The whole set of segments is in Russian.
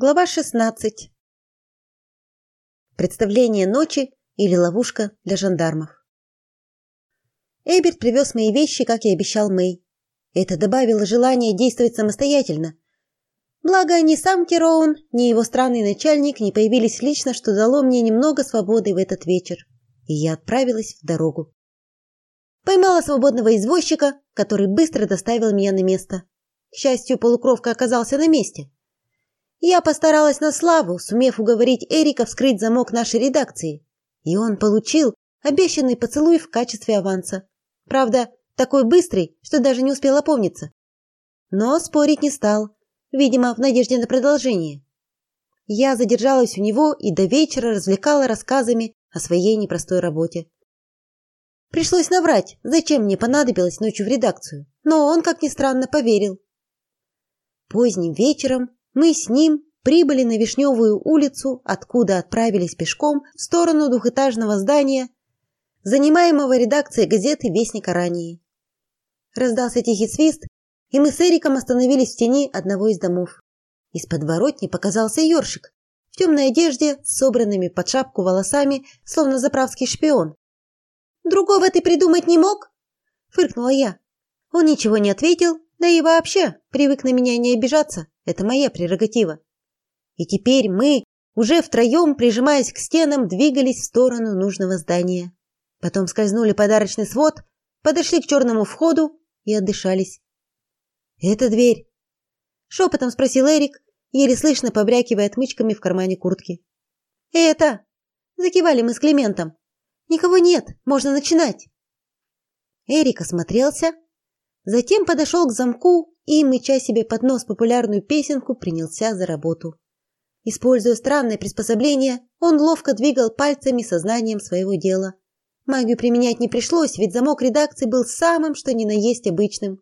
Глава 16. Представление ночи или ловушка для жандармов. Эберт привез мои вещи, как и обещал Мэй. Это добавило желания действовать самостоятельно. Благо, ни сам Кероун, ни его странный начальник не появились лично, что дало мне немного свободы в этот вечер. И я отправилась в дорогу. Поймала свободного извозчика, который быстро доставил меня на место. К счастью, полукровка оказался на месте. Я постаралась на славу, сумев уговорить Эрика вскрыть замок нашей редакции, и он получил обещанный поцелуй в качестве аванса. Правда, такой быстрый, что даже не успел опомниться. Но спорить не стал, видимо, в надежде на продолжение. Я задержалась у него и до вечера развлекала рассказами о своей непростой работе. Пришлось наврать, зачем мне понадобилось ночью в редакцию, но он, как ни странно, поверил. Поздним вечером мы с ним прибыли на Вишневую улицу, откуда отправились пешком в сторону двухэтажного здания, занимаемого редакцией газеты Вестник ранее. Раздался тихий свист, и мы с Эриком остановились в тени одного из домов. Из подворотни показался ёршик в темной одежде с собранными под шапку волосами, словно заправский шпион. «Другого ты придумать не мог?» – фыркнула я. Он ничего не ответил, да и вообще привык на меня не обижаться. Это моя прерогатива. И теперь мы, уже втроем, прижимаясь к стенам, двигались в сторону нужного здания. Потом скользнули подарочный свод, подошли к черному входу и отдышались. «Это дверь?» Шепотом спросил Эрик, еле слышно побрякивая отмычками в кармане куртки. «Это?» Закивали мы с Климентом. «Никого нет, можно начинать». Эрик осмотрелся, затем подошел к замку и, мыча себе под нос популярную песенку, принялся за работу. Используя странное приспособление, он ловко двигал пальцами сознанием своего дела. Магию применять не пришлось, ведь замок редакции был самым, что ни на есть обычным.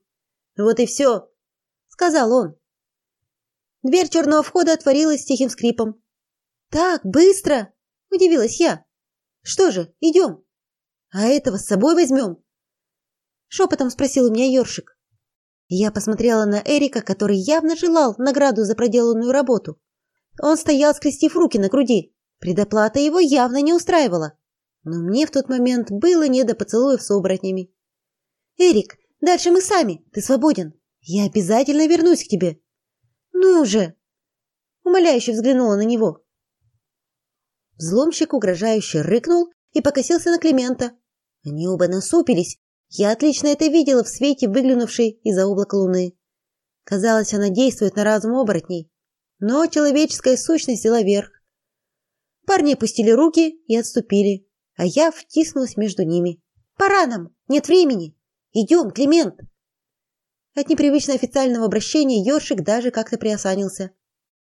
«Вот и все», — сказал он. Дверь черного входа отворилась с тихим скрипом. «Так, быстро!» – удивилась я. «Что же, идем?» «А этого с собой возьмем?» Шепотом спросил у меня Ёршик. Я посмотрела на Эрика, который явно желал награду за проделанную работу. Он стоял, скрестив руки на груди. Предоплата его явно не устраивала. Но мне в тот момент было не до поцелуев с оборотнями. «Эрик, дальше мы сами. Ты свободен. Я обязательно вернусь к тебе». «Ну же!» Умоляюще взглянула на него. Взломщик угрожающе рыкнул и покосился на Климента. Они оба насупились, я отлично это видела в свете выглянувшей из-за облака луны. Казалось, она действует на разум оборотней, но человеческая сущность взяла верх. Парни опустили руки и отступили, а я втиснулась между ними. Пора нам, нет времени. Идем, Климент. От непривычно официального обращения Ёршик даже как-то приосанился.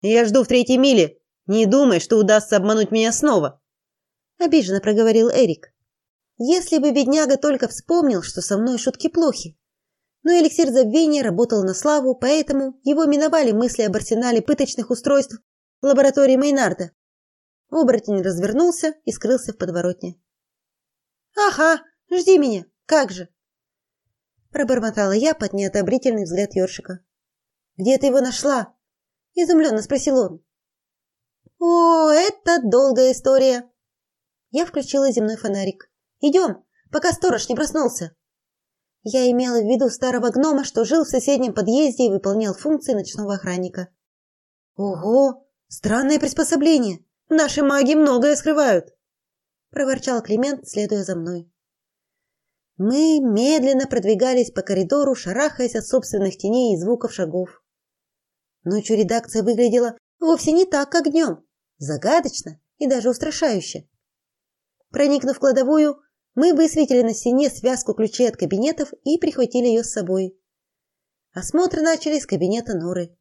Я жду в третьей миле. Не думай, что удастся обмануть меня снова, обиженно проговорил Эрик. Если бы бедняга только вспомнил, что со мной шутки плохи. Но эликсир забвения работал на славу, поэтому его миновали мысли об арсенале пыточных устройств в лаборатории Мейнарда. Оборотень развернулся и скрылся в подворотне. «Ага, жди меня, как же!» Пробормотала я под неодобрительный взгляд Ёршика. «Где ты его нашла?» Изумленно спросил он. «О, это долгая история!» Я включила земной фонарик. Идем, пока сторож не проснулся. Я имела в виду старого гнома, что жил в соседнем подъезде и выполнял функции ночного охранника. Ого, странное приспособление. Наши маги многое скрывают, проворчал Климент, следуя за мной. Мы медленно продвигались по коридору, шарахаясь от собственных теней и звуков шагов. Ночью редакция выглядела вовсе не так, как днем. Загадочно и даже устрашающе. Проникнув в кладовую, мы высветили на стене связку ключей от кабинетов и прихватили ее с собой. Осмотр начали с кабинета Норы.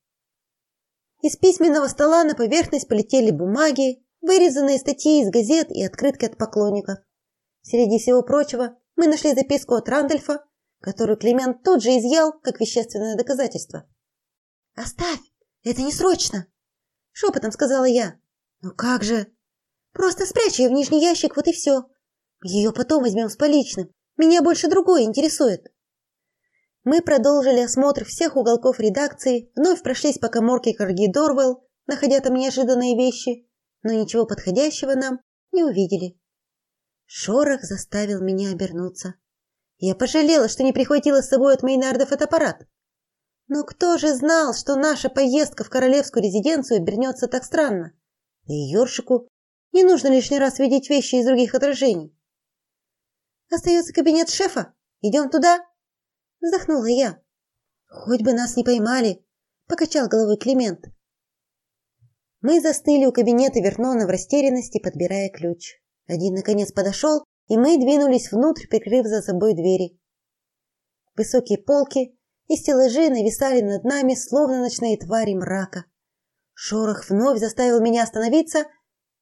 Из письменного стола на поверхность полетели бумаги, вырезанные статьи из газет и открытки от поклонников. Среди всего прочего мы нашли записку от Рандольфа, которую Климент тут же изъял как вещественное доказательство. «Оставь! Это не срочно!» – шепотом сказала я. «Ну как же?» «Просто спрячь ее в нижний ящик, вот и все. Ее потом возьмем с поличным. Меня больше другое интересует. Мы продолжили осмотр всех уголков редакции, вновь прошлись по каморке Карги Дорвелл, находя там неожиданные вещи, но ничего подходящего нам не увидели. Шорох заставил меня обернуться. Я пожалела, что не прихватила с собой от Мейнарда фотоаппарат. Но кто же знал, что наша поездка в королевскую резиденцию обернется так странно? Да и Ёршику не нужно лишний раз видеть вещи из других отражений. Остается кабинет шефа. Идем туда? Вздохнула я. Хоть бы нас не поймали, покачал головой Климент. Мы застыли у кабинета Вернона в растерянности, подбирая ключ. Один наконец подошел, и мы двинулись внутрь, прикрыв за собой двери. Высокие полки и стеллажи нависали над нами, словно ночные твари мрака. Шорох вновь заставил меня остановиться,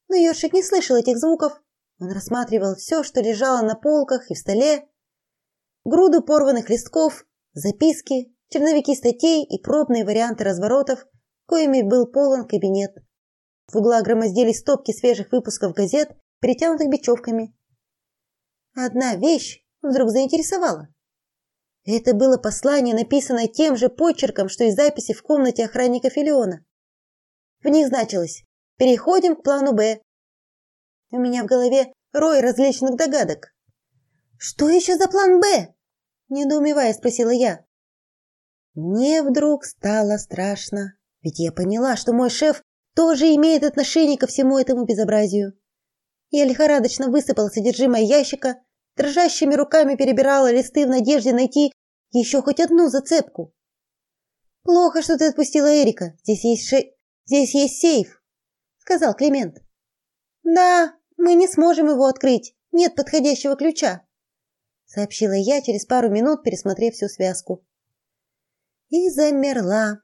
но Ёршик не слышал этих звуков. Он рассматривал все, что лежало на полках и в столе. Груду порванных листков, записки, черновики статей и пробные варианты разворотов, коими был полон кабинет. В углах громоздились стопки свежих выпусков газет, перетянутых бечевками. Одна вещь вдруг заинтересовала. Это было послание, написанное тем же почерком, что и записи в комнате охранника Филиона. В них значилось «Переходим к плану Б». У меня в голове рой различных догадок. «Что еще за план Б?» – недоумевая спросила я. Мне вдруг стало страшно, ведь я поняла, что мой шеф тоже имеет отношение ко всему этому безобразию. Я лихорадочно высыпала содержимое ящика, дрожащими руками перебирала листы в надежде найти еще хоть одну зацепку. Плохо, что ты отпустила Эрика. Здесь есть ше... здесь есть сейф, сказал Климент. Да, мы не сможем его открыть. Нет подходящего ключа, сообщила я через пару минут, пересмотрев всю связку. И замерла.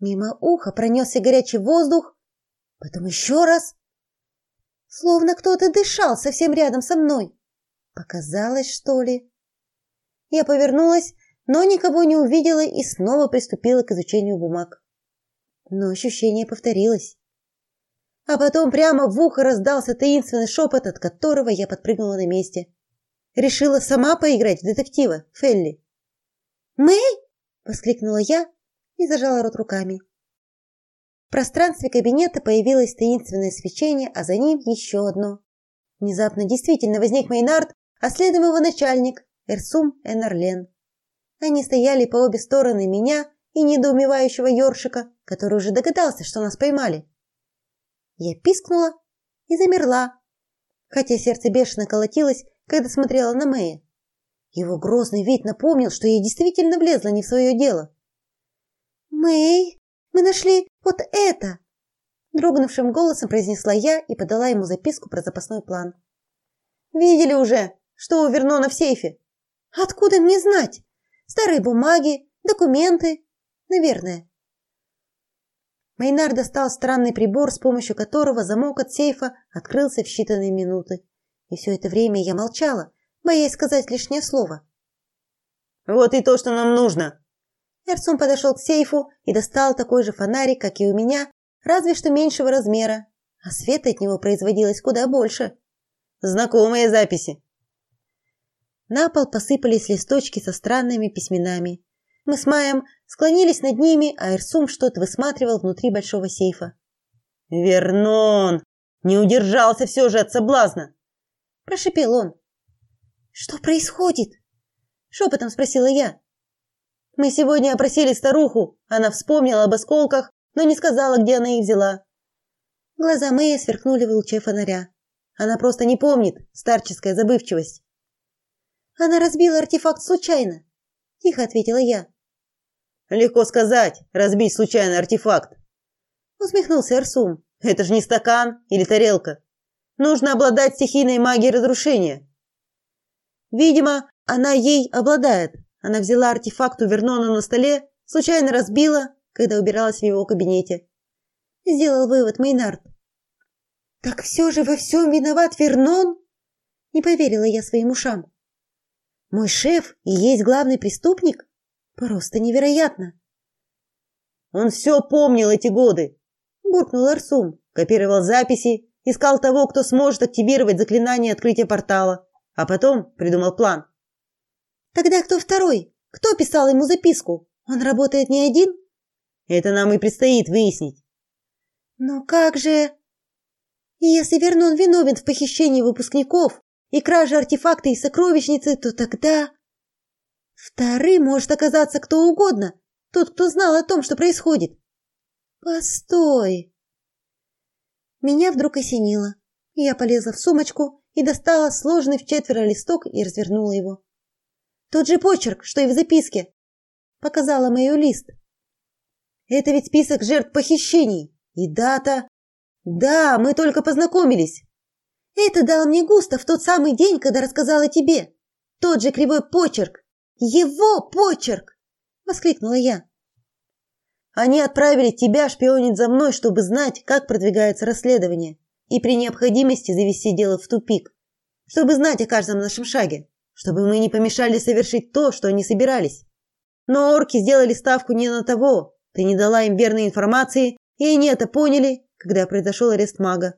Мимо уха пронесся горячий воздух, потом еще раз словно кто-то дышал совсем рядом со мной. Показалось, что ли? Я повернулась, но никого не увидела и снова приступила к изучению бумаг. Но ощущение повторилось. А потом прямо в ухо раздался таинственный шепот, от которого я подпрыгнула на месте. Решила сама поиграть в детектива, Фелли. «Мэй!» – воскликнула я и зажала рот руками. В пространстве кабинета появилось таинственное свечение, а за ним еще одно. Внезапно действительно возник Мейнард, а следом его начальник Эрсум Энарлен. Они стояли по обе стороны меня и недоумевающего ёршика, который уже догадался, что нас поймали. Я пискнула и замерла, хотя сердце бешено колотилось, когда смотрела на Мэя. Его грозный вид напомнил, что я действительно влезла не в свое дело. «Мэй!» Мы нашли вот это!» Дрогнувшим голосом произнесла я и подала ему записку про запасной план. «Видели уже, что у Вернона в сейфе?» «Откуда мне знать? Старые бумаги, документы, наверное». Майнар достал странный прибор, с помощью которого замок от сейфа открылся в считанные минуты. И все это время я молчала, боясь сказать лишнее слово. «Вот и то, что нам нужно!» Эрцун подошел к сейфу и достал такой же фонарик, как и у меня, разве что меньшего размера, а света от него производилось куда больше. Знакомые записи. На пол посыпались листочки со странными письменами. Мы с Маем склонились над ними, а Эрсум что-то высматривал внутри большого сейфа. «Вернон! Не удержался все же от соблазна!» Прошипел он. «Что происходит?» Шепотом спросила я. Мы сегодня опросили старуху. Она вспомнила об осколках, но не сказала, где она их взяла. Глаза Мэя сверкнули в луче фонаря. Она просто не помнит, старческая забывчивость. Она разбила артефакт случайно, тихо ответила я. Легко сказать, разбить случайно артефакт. Усмехнулся Арсум. Это же не стакан или тарелка. Нужно обладать стихийной магией разрушения. Видимо, она ей обладает, она взяла артефакт у Вернона на столе, случайно разбила, когда убиралась в его кабинете. Сделал вывод Мейнард. Так все же во всем виноват Вернон? Не поверила я своим ушам. Мой шеф и есть главный преступник? Просто невероятно. Он все помнил эти годы, буркнул Арсум, копировал записи, искал того, кто сможет активировать заклинание открытия портала, а потом придумал план. Тогда кто второй? Кто писал ему записку? Он работает не один? Это нам и предстоит выяснить. Но как же... Если Вернон виновен в похищении выпускников и краже артефакта из сокровищницы, то тогда... Вторым может оказаться кто угодно, тот, кто знал о том, что происходит. Постой. Меня вдруг осенило. Я полезла в сумочку и достала сложенный в четверо листок и развернула его. Тот же почерк, что и в записке. Показала мою лист. Это ведь список жертв похищений. И дата. Да, мы только познакомились. Это дал мне Густав в тот самый день, когда рассказала тебе. Тот же кривой почерк. Его почерк! воскликнула я. Они отправили тебя шпионить за мной, чтобы знать, как продвигается расследование, и при необходимости завести дело в тупик, чтобы знать о каждом нашем шаге, чтобы мы не помешали совершить то, что они собирались. Но орки сделали ставку не на того. Ты не дала им верной информации, и они это поняли, когда произошел арест мага.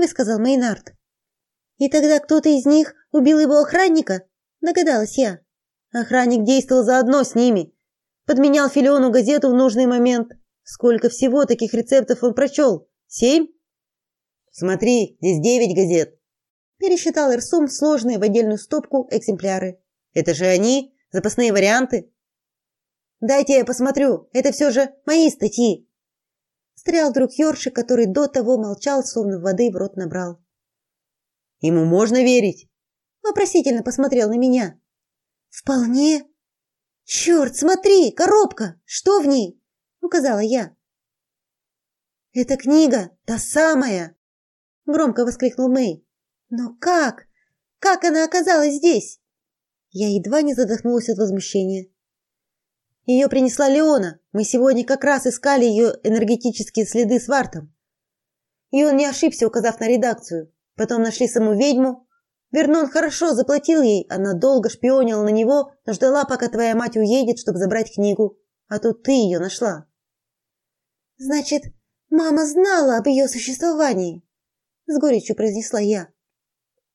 Высказал Мейнард. И тогда кто-то из них убил его охранника? Догадалась я. Охранник действовал заодно с ними. Подменял Филиону газету в нужный момент. Сколько всего таких рецептов он прочел? Семь? Смотри, здесь девять газет. Пересчитал Ирсум сложные в отдельную стопку экземпляры. Это же они? Запасные варианты? Дайте я посмотрю. Это все же мои статьи. Стрял вдруг Йоршик, который до того молчал, словно воды в рот набрал. Ему можно верить? Вопросительно посмотрел на меня. Вполне. Черт, смотри, коробка. Что в ней? указала я. Это книга, та самая, громко воскликнул Мэй. Но как? Как она оказалась здесь? Я едва не задохнулась от возмущения. Ее принесла Леона. Мы сегодня как раз искали ее энергетические следы с Вартом. И он не ошибся, указав на редакцию. Потом нашли саму ведьму, Вернон хорошо заплатил ей, она долго шпионила на него, но ждала, пока твоя мать уедет, чтобы забрать книгу. А тут ты ее нашла. Значит, мама знала об ее существовании, с горечью произнесла я.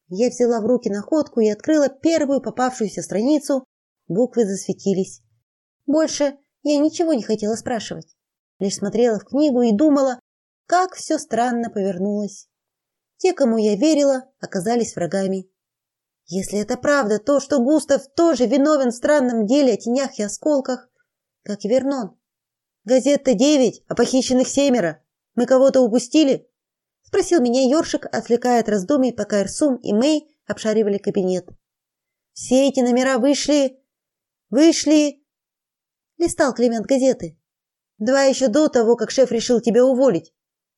Я взяла в руки находку и открыла первую попавшуюся страницу. Буквы засветились. Больше я ничего не хотела спрашивать, лишь смотрела в книгу и думала, как все странно повернулось. Те, кому я верила, оказались врагами. Если это правда, то, что Густав тоже виновен в странном деле о тенях и осколках, как и Вернон. Газета девять, а похищенных семеро. Мы кого-то упустили? Спросил меня Ёршик, отвлекая от раздумий, пока Ирсум и Мэй обшаривали кабинет. Все эти номера вышли... Вышли... Листал Климент газеты. Два еще до того, как шеф решил тебя уволить.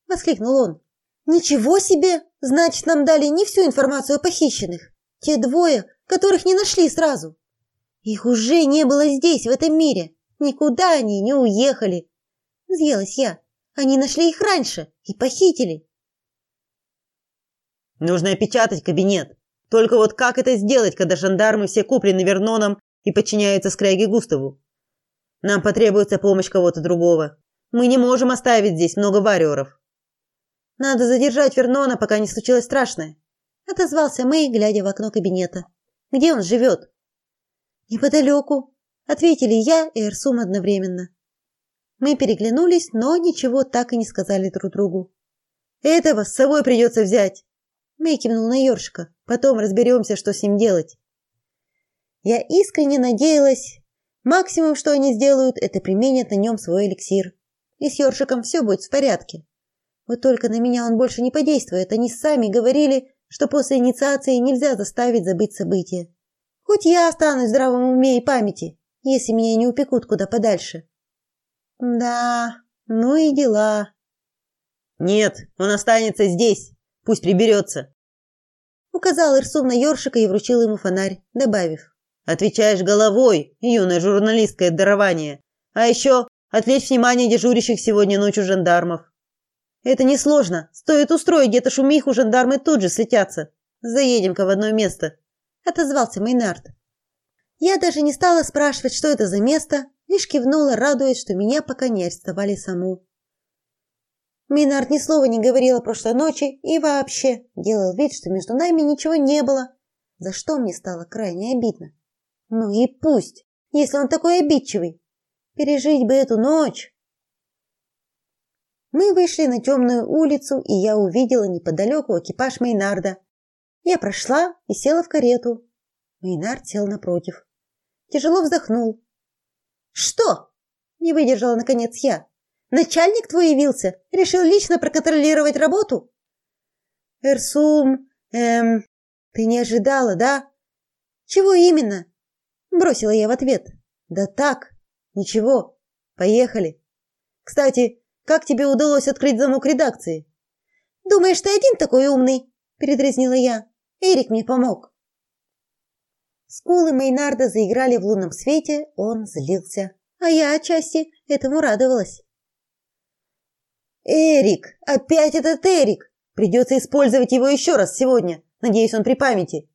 Воскликнул он. Ничего себе! Значит, нам дали не всю информацию о похищенных. Те двое, которых не нашли сразу. Их уже не было здесь, в этом мире. Никуда они не уехали. Взъелась я. Они нашли их раньше и похитили. Нужно опечатать кабинет. Только вот как это сделать, когда жандармы все куплены Верноном и подчиняются Скряге Густаву? Нам потребуется помощь кого-то другого. Мы не можем оставить здесь много варьеров. Надо задержать Вернона, пока не случилось страшное, отозвался Мэй, глядя в окно кабинета. Где он живет?» Неподалеку», – ответили я и Эрсум одновременно. Мы переглянулись, но ничего так и не сказали друг другу. Этого с собой придется взять. Мэй кивнул на Ёршика. Потом разберемся, что с ним делать. Я искренне надеялась, максимум, что они сделают, это применят на нем свой эликсир. И с Ёршиком все будет в порядке. Вот только на меня он больше не подействует. Они сами говорили, что после инициации нельзя заставить забыть события. Хоть я останусь в здравом уме и памяти, если меня не упекут куда подальше. Да, ну и дела. Нет, он останется здесь. Пусть приберется. Указал Ирсум на ёршика и вручил ему фонарь, добавив: "Отвечаешь головой, юное журналистское дарование. А еще отвлечь внимание дежурящих сегодня ночью жандармов. Это несложно. Стоит устроить где-то шумиху, жандармы тут же слетятся. Заедем-ка в одно место, отозвался Мейнард. Я даже не стала спрашивать, что это за место, лишь кивнула, радуясь, что меня пока не арестовали саму. Мейнард ни слова не говорил о прошлой ночи и вообще делал вид, что между нами ничего не было, за что мне стало крайне обидно. Ну и пусть, если он такой обидчивый. Пережить бы эту ночь. Мы вышли на темную улицу, и я увидела неподалеку экипаж Мейнарда. Я прошла и села в карету. Мейнард сел напротив. Тяжело вздохнул. «Что?» – не выдержала наконец я. «Начальник твой явился? Решил лично проконтролировать работу?» «Эрсум, эм, ты не ожидала, да?» «Чего именно?» – бросила я в ответ. «Да так, ничего, поехали. Кстати, как тебе удалось открыть замок редакции?» «Думаешь, ты один такой умный?» – передразнила я. «Эрик мне помог». Скулы Мейнарда заиграли в лунном свете, он злился, а я отчасти этому радовалась. «Эрик! Опять этот Эрик! Придется использовать его еще раз сегодня. Надеюсь, он при памяти».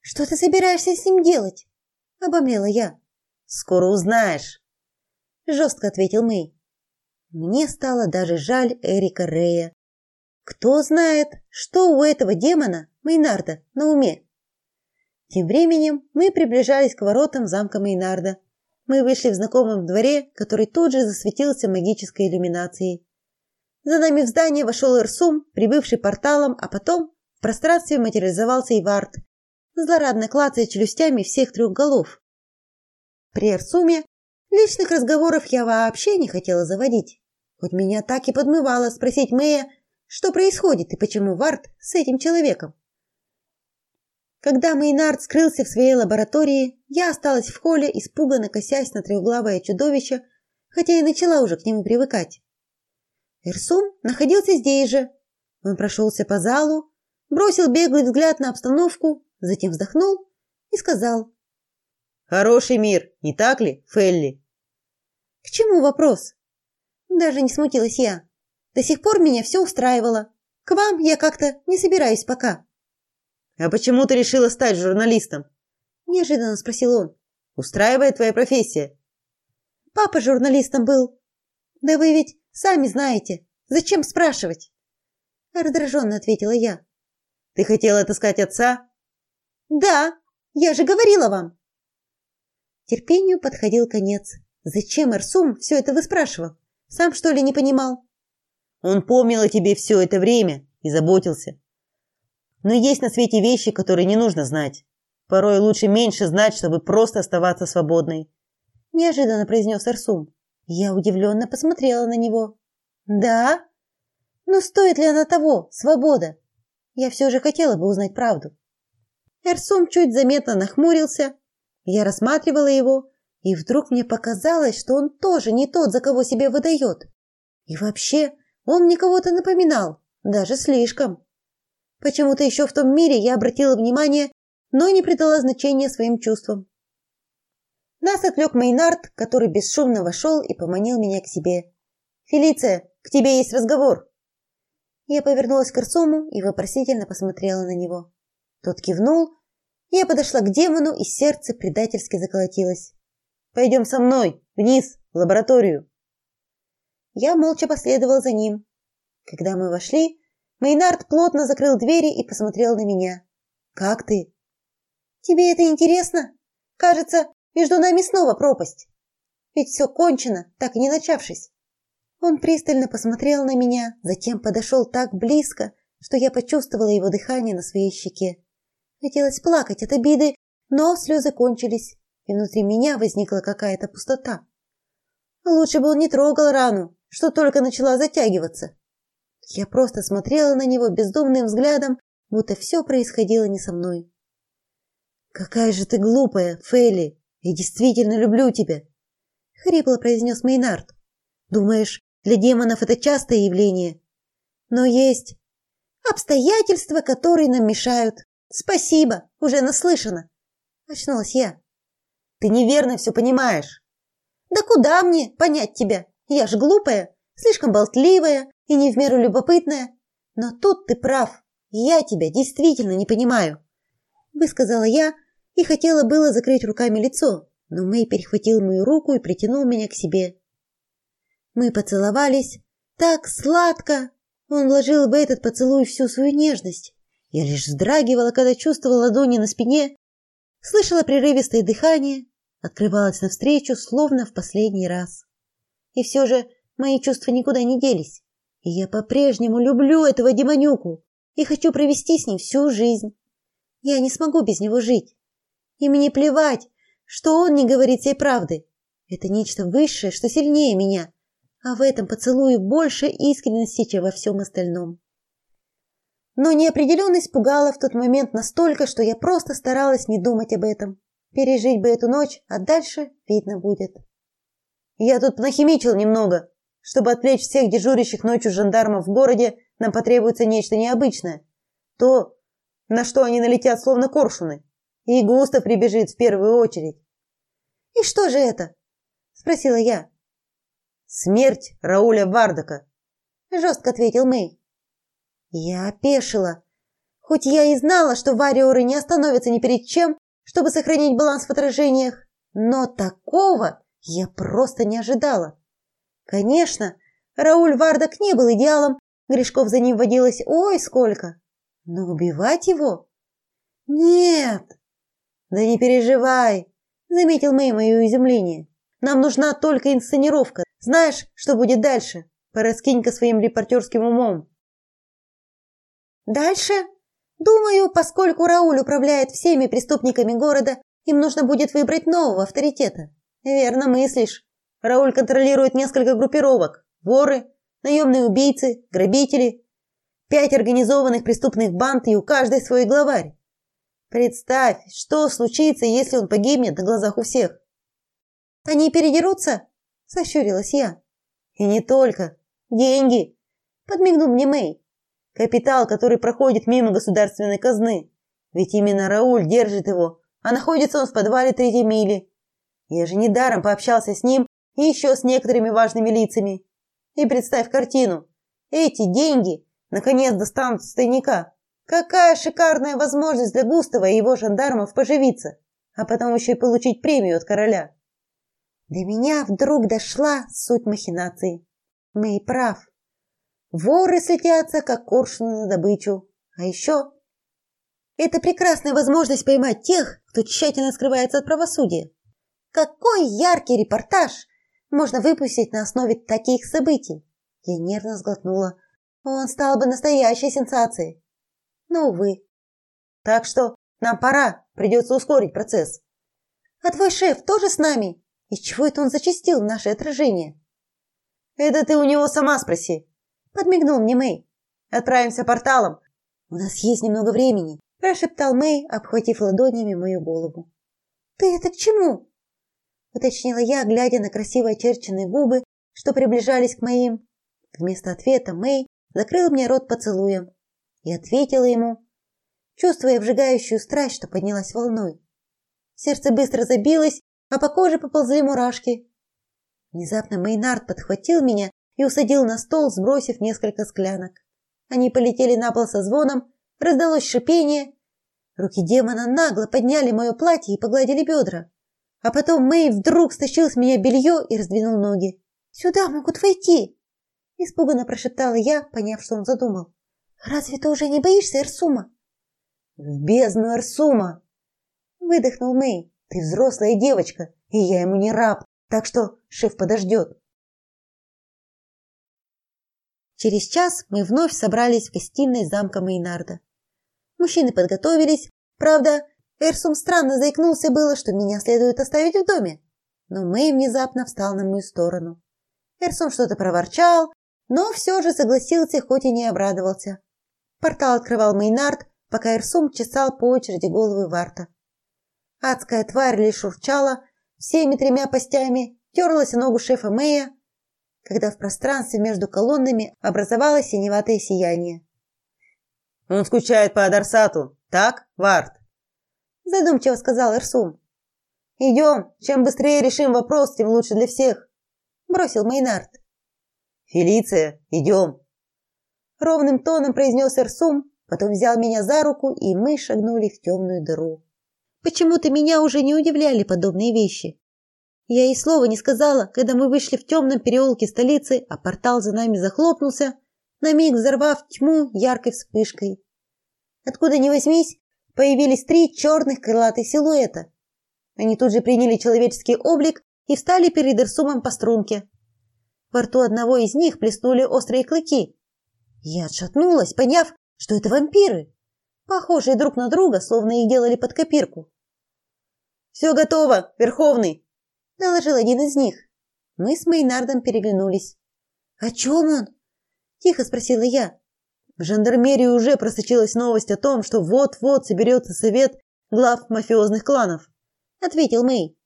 «Что ты собираешься с ним делать?» – обомлела я. «Скоро узнаешь», – жестко ответил Мэй. Мне стало даже жаль Эрика Рея. Кто знает, что у этого демона, Мейнарда, на уме? Тем временем мы приближались к воротам замка Мейнарда. Мы вышли в знакомом дворе, который тут же засветился магической иллюминацией. За нами в здание вошел Ирсум, прибывший порталом, а потом в пространстве материализовался и Варт, злорадно клацая челюстями всех трех голов. При Ирсуме личных разговоров я вообще не хотела заводить. Хоть меня так и подмывало спросить Мэя, что происходит и почему Варт с этим человеком. Когда Мейнард скрылся в своей лаборатории, я осталась в холле, испуганно косясь на трехглавое чудовище, хотя и начала уже к нему привыкать. Эрсум находился здесь же. Он прошелся по залу, бросил беглый взгляд на обстановку, затем вздохнул и сказал. «Хороший мир, не так ли, Фелли?» «К чему вопрос?» Даже не смутилась я. До сих пор меня все устраивало. К вам я как-то не собираюсь пока. А почему ты решила стать журналистом? неожиданно спросил он. Устраивает твоя профессия? Папа журналистом был. Да вы ведь сами знаете. Зачем спрашивать? раздраженно ответила я. Ты хотела отыскать отца? Да, я же говорила вам. Терпению подходил конец. Зачем Эрсум все это выспрашивал? Сам что ли не понимал? Он помнил о тебе все это время и заботился. Но есть на свете вещи, которые не нужно знать. Порой лучше меньше знать, чтобы просто оставаться свободной. Неожиданно произнес Арсум. Я удивленно посмотрела на него. Да? Но стоит ли она того, свобода? Я все же хотела бы узнать правду. Эрсум чуть заметно нахмурился. Я рассматривала его, и вдруг мне показалось, что он тоже не тот, за кого себя выдает. И вообще, он мне кого-то напоминал, даже слишком. Почему-то еще в том мире я обратила внимание, но не придала значения своим чувствам. Нас отвлек Мейнард, который бесшумно вошел и поманил меня к себе. «Фелиция, к тебе есть разговор!» Я повернулась к Арсуму и вопросительно посмотрела на него. Тот кивнул. Я подошла к демону, и сердце предательски заколотилось. «Пойдем со мной, вниз, в лабораторию!» Я молча последовала за ним. Когда мы вошли, Мейнард плотно закрыл двери и посмотрел на меня. «Как ты?» «Тебе это интересно? Кажется, между нами снова пропасть. Ведь все кончено, так и не начавшись». Он пристально посмотрел на меня, затем подошел так близко, что я почувствовала его дыхание на своей щеке. Хотелось плакать от обиды, но слезы кончились, и внутри меня возникла какая-то пустота. Лучше бы он не трогал рану, что только начала затягиваться. Я просто смотрела на него бездумным взглядом, будто все происходило не со мной. Какая же ты глупая, Фелли. Я действительно люблю тебя, хрипло произнес Мейнард. Думаешь, для демонов это частое явление? Но есть обстоятельства, которые нам мешают. Спасибо, уже наслышана. Очнулась я. Ты неверно все понимаешь. Да куда мне понять тебя? Я ж глупая, слишком болтливая, и не в меру любопытная, но тут ты прав. Я тебя действительно не понимаю, высказала я и хотела было закрыть руками лицо, но Мэй перехватил мою руку и притянул меня к себе. Мы поцеловались так сладко. Он вложил в этот поцелуй всю свою нежность. Я лишь вздрагивала, когда чувствовала ладони на спине, слышала прерывистое дыхание, открывалась навстречу, словно в последний раз. И все же Мои чувства никуда не делись. И я по-прежнему люблю этого демонюку и хочу провести с ним всю жизнь. Я не смогу без него жить. И мне плевать, что он не говорит всей правды. Это нечто высшее, что сильнее меня, а в этом поцелуе больше искренности, чем во всем остальном. Но неопределенность пугала в тот момент настолько, что я просто старалась не думать об этом. Пережить бы эту ночь, а дальше видно будет. Я тут нахимичил немного. Чтобы отвлечь всех дежурящих ночью жандармов в городе, нам потребуется нечто необычное. То, на что они налетят словно коршуны. И Густав прибежит в первую очередь. «И что же это?» – спросила я. «Смерть Рауля Вардака», – жестко ответил Мэй. Я опешила. Хоть я и знала, что вариоры не остановятся ни перед чем, чтобы сохранить баланс в отражениях, но такого я просто не ожидала. Конечно, Рауль Вардак не был идеалом, грешков за ним водилось ой сколько. Но убивать его? Нет. Да не переживай, заметил Мэй мое изумление. Нам нужна только инсценировка. Знаешь, что будет дальше? Пораскинь-ка своим репортерским умом. Дальше? Думаю, поскольку Рауль управляет всеми преступниками города, им нужно будет выбрать нового авторитета. Верно мыслишь. Рауль контролирует несколько группировок: воры, наемные убийцы, грабители, пять организованных преступных банд и у каждой свой главарь. Представь, что случится, если он погибнет на глазах у всех. Они передерутся? сощурилась я. И не только. Деньги, подмигнул мне Мэй. Капитал, который проходит мимо государственной казны. Ведь именно Рауль держит его, а находится он в подвале третьей мили. Я же недаром пообщался с ним и еще с некоторыми важными лицами. И представь картину. Эти деньги наконец достанут с тайника. Какая шикарная возможность для Густава и его жандармов поживиться, а потом еще и получить премию от короля. До меня вдруг дошла суть махинации. Мэй прав. Воры слетятся, как коршуны на добычу. А еще это прекрасная возможность поймать тех, кто тщательно скрывается от правосудия. Какой яркий репортаж можно выпустить на основе таких событий? Я нервно сглотнула. Он стал бы настоящей сенсацией. Но, увы. Так что нам пора, придется ускорить процесс. А твой шеф тоже с нами? Из чего это он зачастил наше отражение? Это ты у него сама спроси. Подмигнул мне Мэй. Отправимся порталом. У нас есть немного времени, прошептал Мэй, обхватив ладонями мою голову. Ты это к чему? уточнила я, глядя на красиво очерченные губы, что приближались к моим. Вместо ответа Мэй закрыл мне рот поцелуем и ответила ему, чувствуя обжигающую страсть, что поднялась волной. Сердце быстро забилось, а по коже поползли мурашки. Внезапно Мейнард подхватил меня и усадил на стол, сбросив несколько склянок. Они полетели на пол со звоном, раздалось шипение. Руки демона нагло подняли мое платье и погладили бедра. А потом Мэй вдруг стащил с меня белье и раздвинул ноги. «Сюда могут войти!» Испуганно прошептала я, поняв, что он задумал. «Разве ты уже не боишься Эрсума?» «В бездну Эрсума!» Выдохнул Мэй. Ты взрослая девочка, и я ему не раб, так что шеф подождет. Через час мы вновь собрались в гостиной замка Мейнарда. Мужчины подготовились. Правда, Эрсум странно заикнулся было, что меня следует оставить в доме. Но Мэй внезапно встал на мою сторону. Эрсум что-то проворчал, но все же согласился, хоть и не обрадовался. Портал открывал Мейнард, пока Эрсум чесал по очереди головы Варта. Адская тварь лишь шурчала всеми тремя постями, терлась о ногу шефа Мэя, когда в пространстве между колоннами образовалось синеватое сияние. «Он скучает по Адарсату, так, Варт?» Задумчиво сказал Эрсум. «Идем, чем быстрее решим вопрос, тем лучше для всех», бросил Мейнард. «Фелиция, идем!» Ровным тоном произнес Эрсум, потом взял меня за руку, и мы шагнули в темную дыру. Почему-то меня уже не удивляли подобные вещи. Я и слова не сказала, когда мы вышли в темном переулке столицы, а портал за нами захлопнулся, на миг взорвав тьму яркой вспышкой. Откуда ни возьмись, появились три черных крылатых силуэта. Они тут же приняли человеческий облик и встали перед Ирсумом по струнке. Во рту одного из них плеснули острые клыки. Я отшатнулась, поняв, что это вампиры, похожие друг на друга, словно их делали под копирку. «Все готово, Верховный!» – доложил один из них. Мы с Мейнардом переглянулись. «О чем он?» – тихо спросила я. В жандармерии уже просочилась новость о том, что вот-вот соберется совет глав мафиозных кланов, ответил Мэй.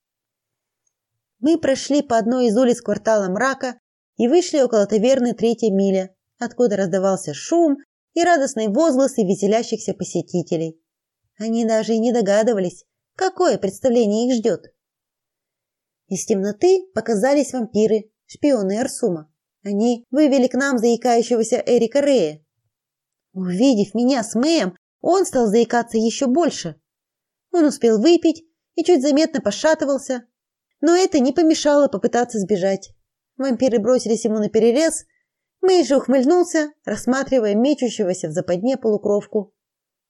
Мы прошли по одной из улиц квартала Мрака и вышли около таверны Третья миля, откуда раздавался шум и радостные возгласы веселящихся посетителей. Они даже и не догадывались, какое представление их ждет. Из темноты показались вампиры, шпионы Арсума. Они вывели к нам заикающегося Эрика Рея. Увидев меня с Мэем, он стал заикаться еще больше. Он успел выпить и чуть заметно пошатывался, но это не помешало попытаться сбежать. Вампиры бросились ему на перерез. Мэй же ухмыльнулся, рассматривая мечущегося в западне полукровку.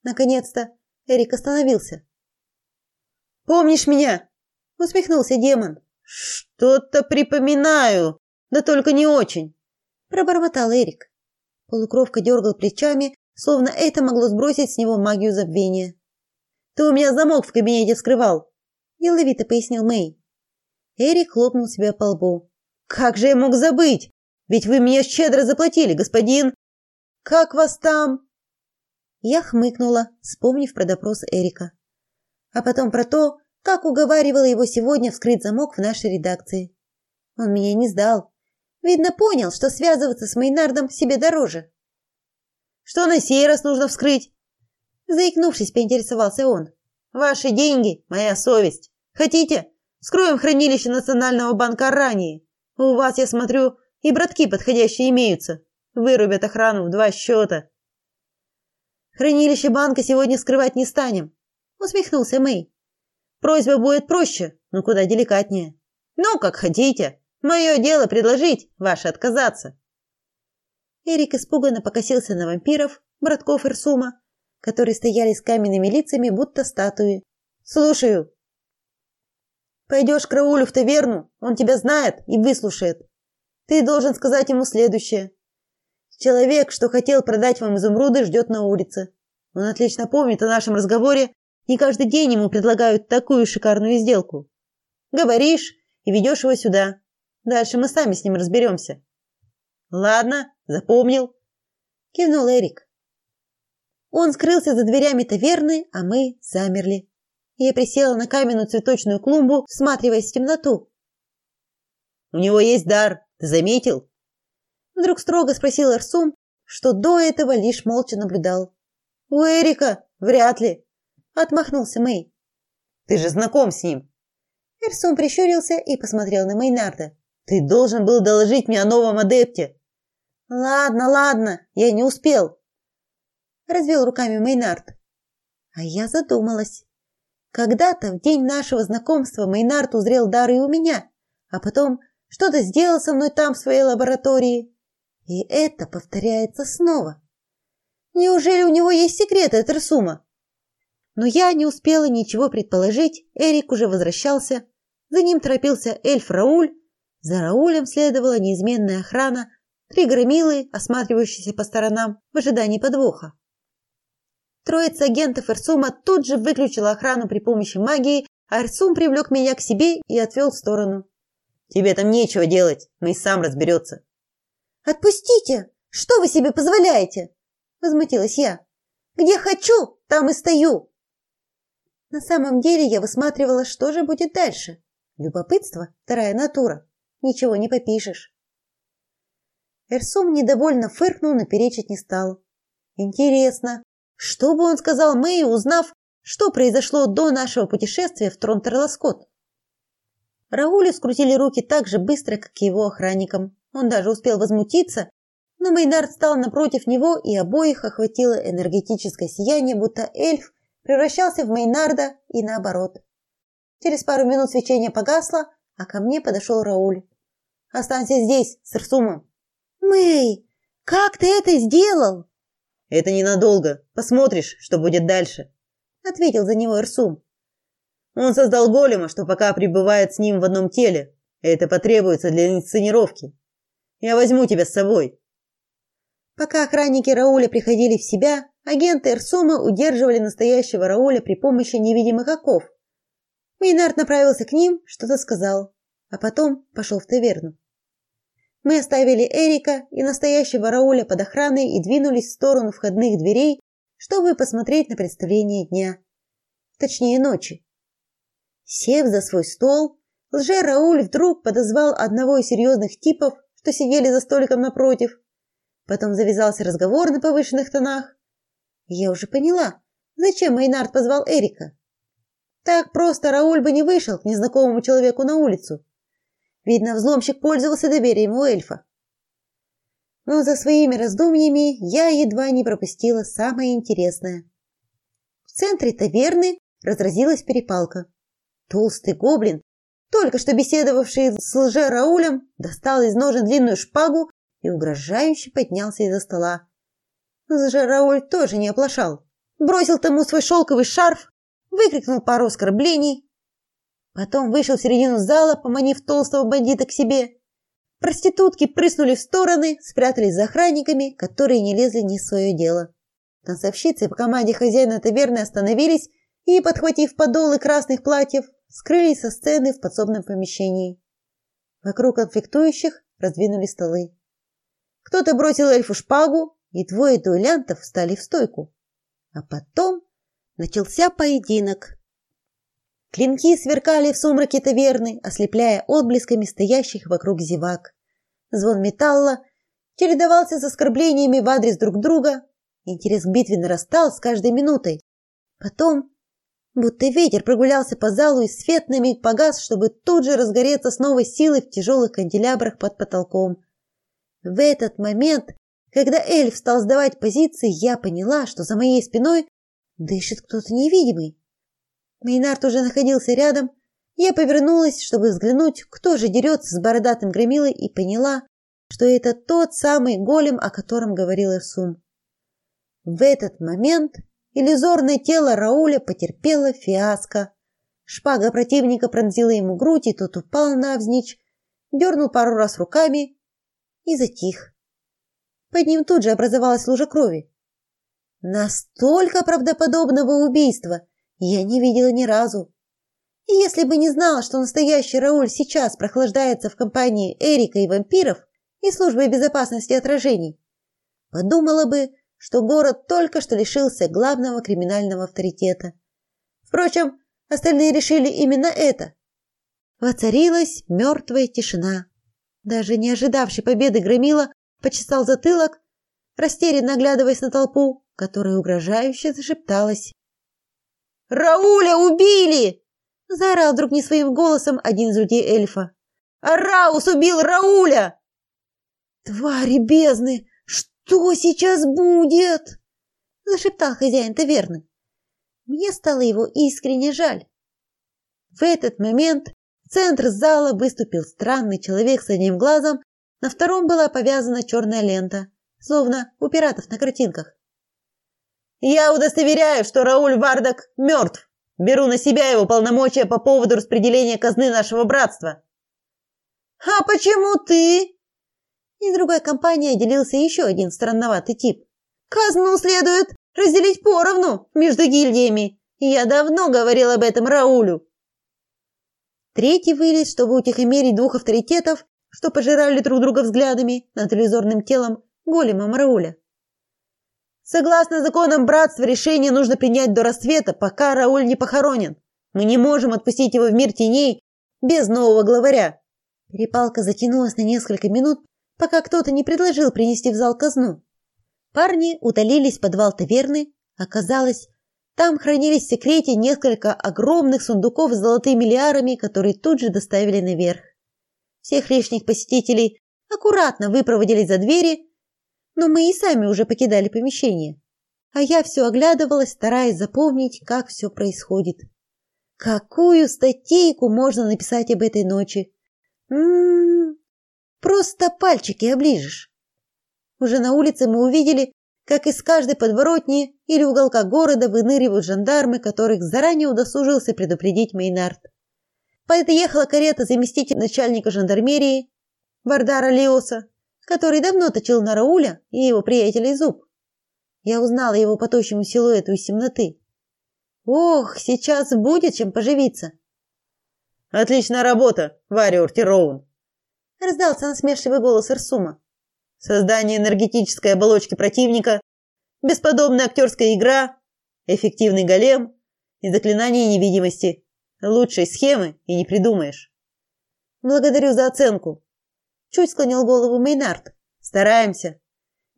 Наконец-то Эрик остановился. «Помнишь меня?» – усмехнулся демон. «Что-то припоминаю, да только не очень», – пробормотал Эрик. Полукровка дергал плечами, словно это могло сбросить с него магию забвения. «Ты у меня замок в кабинете вскрывал», – деловито пояснил Мэй. Эрик хлопнул себя по лбу. «Как же я мог забыть? Ведь вы мне щедро заплатили, господин. Как вас там?» Я хмыкнула, вспомнив про допрос Эрика. А потом про то, как уговаривала его сегодня вскрыть замок в нашей редакции. Он меня не сдал, Видно, понял, что связываться с Мейнардом себе дороже. Что на сей раз нужно вскрыть? Заикнувшись, поинтересовался он. Ваши деньги, моя совесть. Хотите? Скроем хранилище Национального банка ранее. У вас, я смотрю, и братки подходящие имеются. Вырубят охрану в два счета. Хранилище банка сегодня скрывать не станем, усмехнулся Мэй. Просьба будет проще, но куда деликатнее. Ну, как хотите. Мое дело предложить, ваше отказаться. Эрик испуганно покосился на вампиров, братков Ирсума, которые стояли с каменными лицами, будто статуи. Слушаю. Пойдешь к Раулю в таверну, он тебя знает и выслушает. Ты должен сказать ему следующее. Человек, что хотел продать вам изумруды, ждет на улице. Он отлично помнит о нашем разговоре, и каждый день ему предлагают такую шикарную сделку. Говоришь и ведешь его сюда. Дальше мы сами с ним разберемся. Ладно, запомнил, кивнул Эрик. Он скрылся за дверями таверны, а мы замерли. Я присела на каменную цветочную клумбу, всматриваясь в темноту. У него есть дар, ты заметил? Вдруг строго спросил Арсум, что до этого лишь молча наблюдал. У Эрика вряд ли, отмахнулся Мэй. Ты же знаком с ним. Эрсум прищурился и посмотрел на Мейнарда. Ты должен был доложить мне о новом адепте. Ладно, ладно, я не успел. Развел руками Мейнард. А я задумалась. Когда-то в день нашего знакомства Мейнард узрел дары у меня, а потом что-то сделал со мной там в своей лаборатории. И это повторяется снова. Неужели у него есть секреты от? Но я не успела ничего предположить. Эрик уже возвращался. За ним торопился эльф Рауль, за Раулем следовала неизменная охрана, три громилы, осматривающиеся по сторонам в ожидании подвоха. Троица агентов Эрсума тут же выключила охрану при помощи магии, а Эрсум привлек меня к себе и отвел в сторону. «Тебе там нечего делать, мы и сам разберется». «Отпустите! Что вы себе позволяете?» Возмутилась я. «Где хочу, там и стою!» На самом деле я высматривала, что же будет дальше. Любопытство – вторая натура. Ничего не попишешь. Эрсум недовольно фыркнул, но перечить не стал. Интересно, что бы он сказал Мэю, узнав, что произошло до нашего путешествия в Тронтерлоскот? Раулю скрутили руки так же быстро, как и его охранникам. Он даже успел возмутиться, но Мейнард стал напротив него, и обоих охватило энергетическое сияние, будто эльф превращался в Мейнарда и наоборот. Через пару минут свечение погасло, а ко мне подошел Рауль. Останься здесь, с Ирсумом. Мэй, как ты это сделал? Это ненадолго. Посмотришь, что будет дальше, ответил за него Ирсум. Он создал голема, что пока пребывает с ним в одном теле. Это потребуется для инсценировки. Я возьму тебя с собой. Пока охранники Рауля приходили в себя, агенты Эрсума удерживали настоящего Рауля при помощи невидимых оков. Мейнард направился к ним, что-то сказал, а потом пошел в таверну. Мы оставили Эрика и настоящего Рауля под охраной и двинулись в сторону входных дверей, чтобы посмотреть на представление дня. Точнее, ночи. Сев за свой стол, лже-Рауль вдруг подозвал одного из серьезных типов, что сидели за столиком напротив. Потом завязался разговор на повышенных тонах. Я уже поняла, зачем Мейнард позвал Эрика. Так просто Рауль бы не вышел к незнакомому человеку на улицу. Видно, взломщик пользовался доверием у эльфа. Но за своими раздумьями я едва не пропустила самое интересное. В центре таверны разразилась перепалка. Толстый гоблин, только что беседовавший с лже-Раулем, достал из ножен длинную шпагу и угрожающе поднялся из-за стола. Лже-Рауль тоже не оплошал. Бросил тому свой шелковый шарф, выкрикнул пару оскорблений, потом вышел в середину зала, поманив толстого бандита к себе. Проститутки прыснули в стороны, спрятались за охранниками, которые не лезли ни в свое дело. Танцовщицы по команде хозяина таверны остановились и, подхватив подолы красных платьев, скрылись со сцены в подсобном помещении. Вокруг конфликтующих раздвинули столы. Кто-то бросил эльфу шпагу, и двое дуэлянтов встали в стойку. А потом начался поединок. Клинки сверкали в сумраке таверны, ослепляя отблесками стоящих вокруг зевак. Звон металла чередовался с оскорблениями в адрес друг друга. Интерес к битве нарастал с каждой минутой. Потом, будто ветер прогулялся по залу и свет на миг погас, чтобы тут же разгореться с новой силой в тяжелых канделябрах под потолком. В этот момент, когда эльф стал сдавать позиции, я поняла, что за моей спиной Дышит кто-то невидимый. Мейнард уже находился рядом. Я повернулась, чтобы взглянуть, кто же дерется с бородатым громилой, и поняла, что это тот самый голем, о котором говорил Ирсум. В этот момент иллюзорное тело Рауля потерпело фиаско. Шпага противника пронзила ему грудь, и тот упал навзничь, дернул пару раз руками и затих. Под ним тут же образовалась лужа крови. Настолько правдоподобного убийства я не видела ни разу. И если бы не знала, что настоящий Рауль сейчас прохлаждается в компании Эрика и вампиров и службы безопасности отражений, подумала бы, что город только что лишился главного криминального авторитета. Впрочем, остальные решили именно это. Воцарилась мертвая тишина. Даже не ожидавший победы Громила почесал затылок, растерянно оглядываясь на толпу, которая угрожающе зашепталась. «Рауля убили!» – заорал вдруг не своим голосом один из людей эльфа. «Араус убил Рауля!» «Твари бездны! Что сейчас будет?» – зашептал хозяин таверны. Мне стало его искренне жаль. В этот момент в центр зала выступил странный человек с одним глазом, на втором была повязана черная лента, словно у пиратов на картинках. Я удостоверяю, что Рауль Вардак мертв. Беру на себя его полномочия по поводу распределения казны нашего братства. А почему ты? Из другой компании делился еще один странноватый тип. Казну следует разделить поровну между гильдиями. Я давно говорил об этом Раулю. Третий вылез, чтобы утихомирить двух авторитетов, что пожирали друг друга взглядами над иллюзорным телом голема Рауля. Согласно законам братства, решение нужно принять до рассвета, пока Рауль не похоронен. Мы не можем отпустить его в мир теней без нового главаря. Перепалка затянулась на несколько минут, пока кто-то не предложил принести в зал казну. Парни удалились в подвал таверны. Оказалось, там хранились в секрете несколько огромных сундуков с золотыми лиарами, которые тут же доставили наверх. Всех лишних посетителей аккуратно выпроводили за двери, но мы и сами уже покидали помещение. А я все оглядывалась, стараясь запомнить, как все происходит. Какую статейку можно написать об этой ночи? М-м, просто пальчики оближешь. Уже на улице мы увидели, как из каждой подворотни или уголка города выныривают жандармы, которых заранее удосужился предупредить Мейнард. Подъехала карета заместителя начальника жандармерии Вардара Лиоса, который давно точил на Рауля и его приятелей зуб. Я узнала его по тощему силуэту из темноты. Ох, сейчас будет чем поживиться. Отличная работа, Вариор Тироун. Раздался насмешливый голос Ирсума. Создание энергетической оболочки противника, бесподобная актерская игра, эффективный голем и заклинание невидимости. Лучшей схемы и не придумаешь. Благодарю за оценку. Чуть склонил голову Мейнард. Стараемся.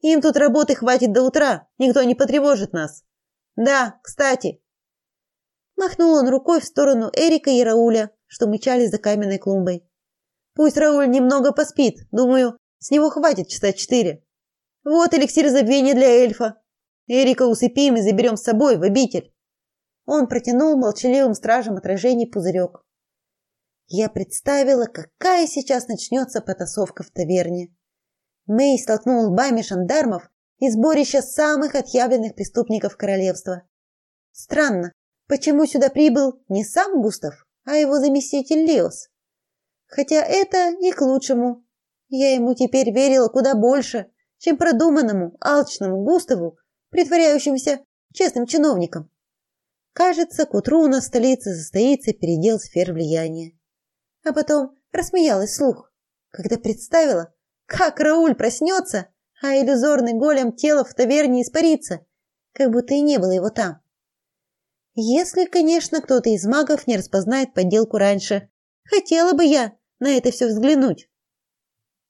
Им тут работы хватит до утра, никто не потревожит нас. Да, кстати. Махнул он рукой в сторону Эрика и Рауля, что мчались за каменной клумбой. Пусть Рауль немного поспит, думаю, с него хватит часа четыре. Вот эликсир забвения для эльфа. Эрика усыпим и заберем с собой в обитель. Он протянул молчаливым стражам отражений пузырек. Я представила, какая сейчас начнется потасовка в таверне. Мэй столкнул лбами жандармов и сборище самых отъявленных преступников королевства. Странно, почему сюда прибыл не сам Густав, а его заместитель Леос. Хотя это и к лучшему. Я ему теперь верила куда больше, чем продуманному, алчному Густаву, притворяющемуся честным чиновником. Кажется, к утру у нас в столице состоится передел сфер влияния. А потом рассмеялась вслух, когда представила, как Рауль проснется, а иллюзорный голем тела в таверне испарится, как будто и не было его там. Если, конечно, кто-то из магов не распознает подделку раньше. Хотела бы я на это все взглянуть.